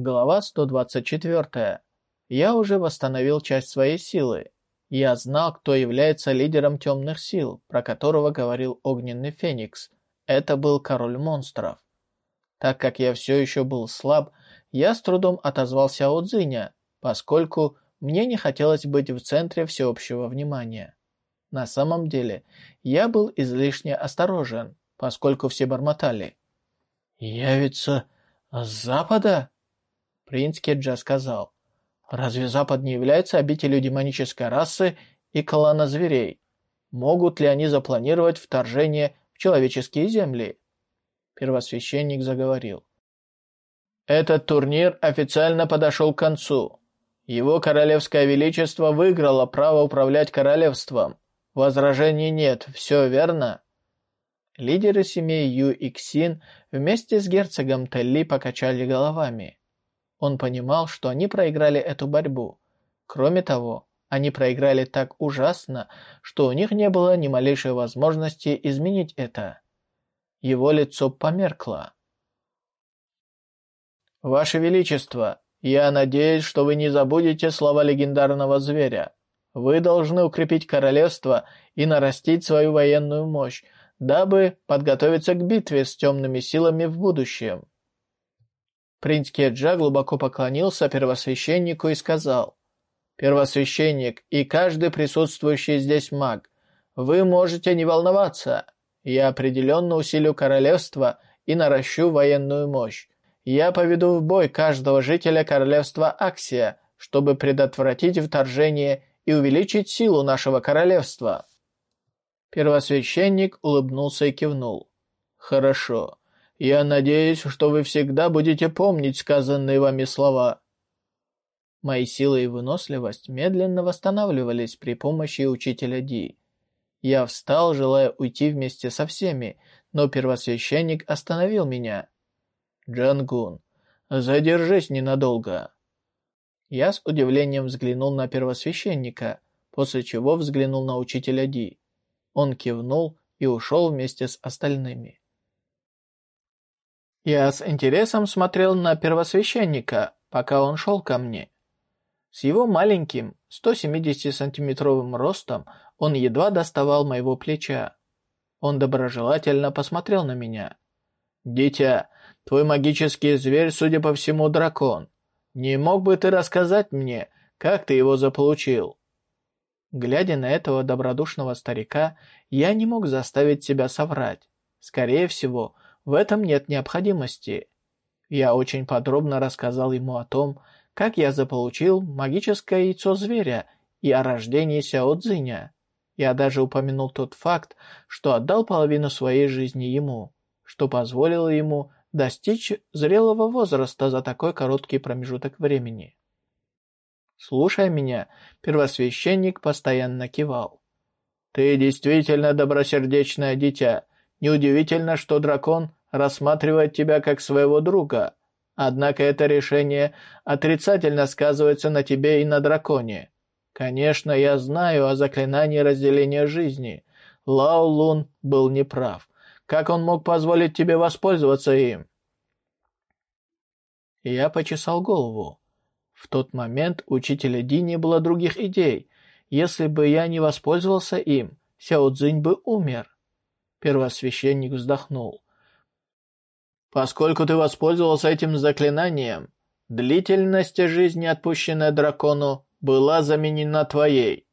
Глава 124. Я уже восстановил часть своей силы. Я знал, кто является лидером темных сил, про которого говорил Огненный Феникс. Это был король монстров. Так как я все еще был слаб, я с трудом отозвался о Дзиня, поскольку мне не хотелось быть в центре всеобщего внимания. На самом деле, я был излишне осторожен, поскольку все бормотали. «Явится с запада?» Принц Кеджа сказал, «Разве Запад не является обителью демонической расы и клана зверей? Могут ли они запланировать вторжение в человеческие земли?» Первосвященник заговорил. «Этот турнир официально подошел к концу. Его королевское величество выиграло право управлять королевством. Возражений нет, все верно?» Лидеры семей Ю и Ксин вместе с герцогом Телли покачали головами. Он понимал, что они проиграли эту борьбу. Кроме того, они проиграли так ужасно, что у них не было ни малейшей возможности изменить это. Его лицо померкло. «Ваше Величество, я надеюсь, что вы не забудете слова легендарного зверя. Вы должны укрепить королевство и нарастить свою военную мощь, дабы подготовиться к битве с темными силами в будущем. Принц Кеджа глубоко поклонился первосвященнику и сказал, «Первосвященник и каждый присутствующий здесь маг, вы можете не волноваться. Я определенно усилю королевство и наращу военную мощь. Я поведу в бой каждого жителя королевства Аксия, чтобы предотвратить вторжение и увеличить силу нашего королевства». Первосвященник улыбнулся и кивнул. «Хорошо. Я надеюсь, что вы всегда будете помнить сказанные вами слова». Мои силы и выносливость медленно восстанавливались при помощи учителя Ди. Я встал, желая уйти вместе со всеми, но первосвященник остановил меня. «Джангун, задержись ненадолго». Я с удивлением взглянул на первосвященника, после чего взглянул на учителя Ди. Он кивнул и ушел вместе с остальными. Я с интересом смотрел на первосвященника, пока он шел ко мне. С его маленьким, 170-сантиметровым ростом он едва доставал моего плеча. Он доброжелательно посмотрел на меня. «Дитя, твой магический зверь, судя по всему, дракон. Не мог бы ты рассказать мне, как ты его заполучил?» Глядя на этого добродушного старика, я не мог заставить себя соврать. Скорее всего, в этом нет необходимости. Я очень подробно рассказал ему о том, как я заполучил магическое яйцо зверя и о рождении Сяо Цзиня. Я даже упомянул тот факт, что отдал половину своей жизни ему, что позволило ему достичь зрелого возраста за такой короткий промежуток времени. Слушая меня, первосвященник постоянно кивал. «Ты действительно добросердечное дитя. Неудивительно, что дракон рассматривает тебя как своего друга. Однако это решение отрицательно сказывается на тебе и на драконе. Конечно, я знаю о заклинании разделения жизни. Лао Лун был неправ. Как он мог позволить тебе воспользоваться им? Я почесал голову. В тот момент учителя Ди не было других идей. Если бы я не воспользовался им, Сяо Цзинь бы умер. Первосвященник вздохнул. Поскольку ты воспользовался этим заклинанием, длительность жизни, отпущенная дракону, была заменена твоей.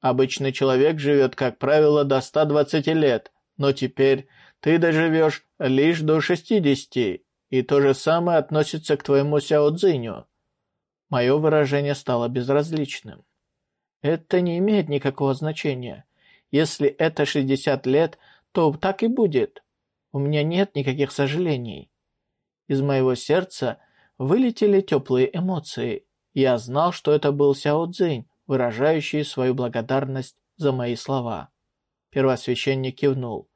Обычный человек живет, как правило, до 120 лет, но теперь ты доживешь лишь до 60, и то же самое относится к твоему Сяо Цзиню. Мое выражение стало безразличным. Это не имеет никакого значения. Если это 60 лет, то так и будет. У меня нет никаких сожалений. Из моего сердца вылетели теплые эмоции. Я знал, что это был Сяо Цзинь, выражающий свою благодарность за мои слова. Первосвященник кивнул.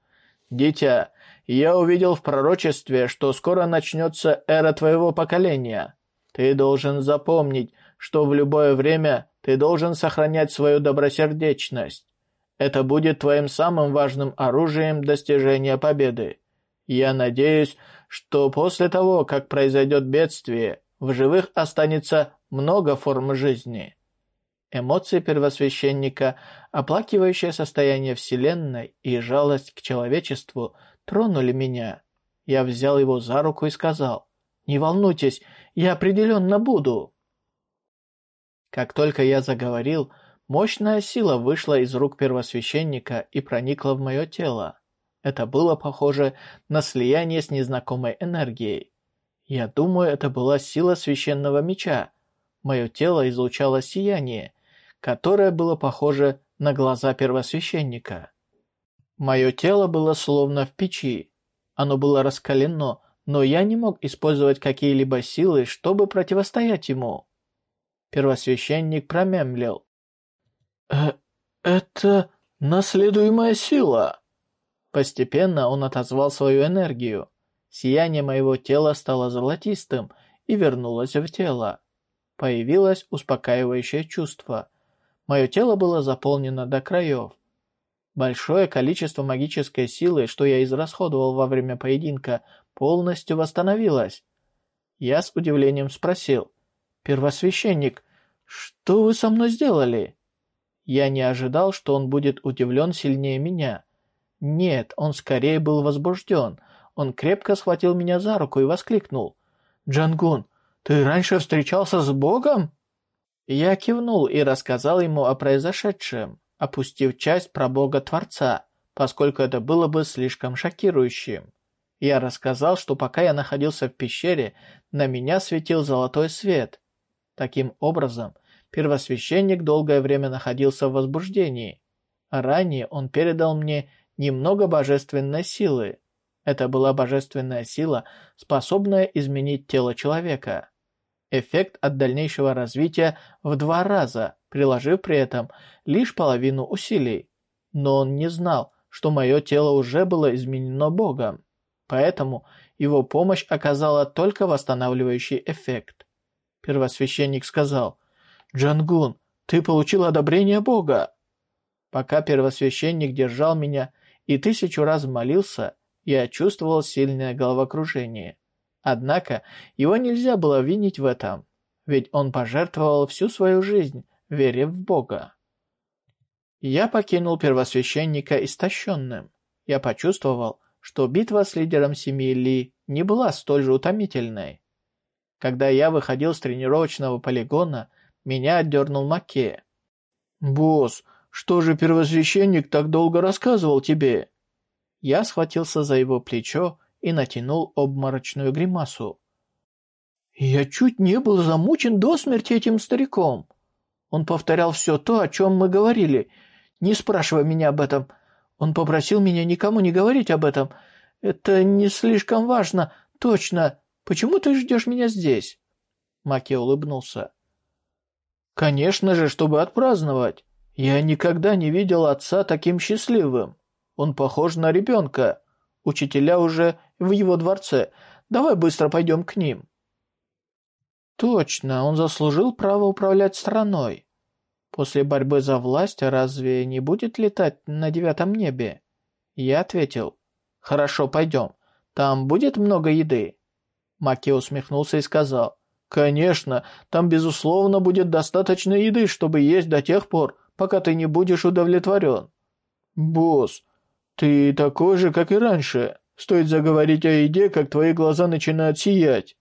«Дитя, я увидел в пророчестве, что скоро начнется эра твоего поколения. Ты должен запомнить, что в любое время ты должен сохранять свою добросердечность. Это будет твоим самым важным оружием достижения победы. Я надеюсь, что после того, как произойдет бедствие, В живых останется много форм жизни. Эмоции первосвященника, оплакивающее состояние Вселенной и жалость к человечеству тронули меня. Я взял его за руку и сказал, «Не волнуйтесь, я определенно буду». Как только я заговорил, мощная сила вышла из рук первосвященника и проникла в мое тело. Это было похоже на слияние с незнакомой энергией. Я думаю, это была сила священного меча. Мое тело излучало сияние, которое было похоже на глаза первосвященника. Мое тело было словно в печи. Оно было раскалено, но я не мог использовать какие-либо силы, чтобы противостоять ему. Первосвященник промямлил. «Э, «Это наследуемая сила!» Постепенно он отозвал свою энергию. Сияние моего тела стало золотистым и вернулось в тело. Появилось успокаивающее чувство. Мое тело было заполнено до краев. Большое количество магической силы, что я израсходовал во время поединка, полностью восстановилось. Я с удивлением спросил. «Первосвященник, что вы со мной сделали?» Я не ожидал, что он будет удивлен сильнее меня. Нет, он скорее был возбужден. Он крепко схватил меня за руку и воскликнул. «Джангун, ты раньше встречался с Богом?» Я кивнул и рассказал ему о произошедшем, опустив часть про Бога-Творца, поскольку это было бы слишком шокирующим. Я рассказал, что пока я находился в пещере, на меня светил золотой свет. Таким образом, первосвященник долгое время находился в возбуждении. ранее он передал мне немного божественной силы, это была божественная сила, способная изменить тело человека. Эффект от дальнейшего развития в два раза, приложив при этом лишь половину усилий. Но он не знал, что мое тело уже было изменено Богом. Поэтому его помощь оказала только восстанавливающий эффект. Первосвященник сказал, «Джангун, ты получил одобрение Бога!» Пока первосвященник держал меня и тысячу раз молился, я чувствовал сильное головокружение. Однако его нельзя было винить в этом, ведь он пожертвовал всю свою жизнь, веря в Бога. Я покинул первосвященника истощенным. Я почувствовал, что битва с лидером семьи Ли не была столь же утомительной. Когда я выходил с тренировочного полигона, меня отдернул Маке. «Босс, что же первосвященник так долго рассказывал тебе?» Я схватился за его плечо и натянул обморочную гримасу. «Я чуть не был замучен до смерти этим стариком. Он повторял все то, о чем мы говорили. Не спрашивай меня об этом. Он попросил меня никому не говорить об этом. Это не слишком важно. Точно. Почему ты ждешь меня здесь?» Маки улыбнулся. «Конечно же, чтобы отпраздновать. Я никогда не видел отца таким счастливым. Он похож на ребенка. Учителя уже в его дворце. Давай быстро пойдем к ним». «Точно, он заслужил право управлять страной. После борьбы за власть разве не будет летать на девятом небе?» Я ответил. «Хорошо, пойдем. Там будет много еды?» Маки усмехнулся и сказал. «Конечно, там, безусловно, будет достаточно еды, чтобы есть до тех пор, пока ты не будешь удовлетворен». «Босс, «Ты такой же, как и раньше. Стоит заговорить о еде, как твои глаза начинают сиять».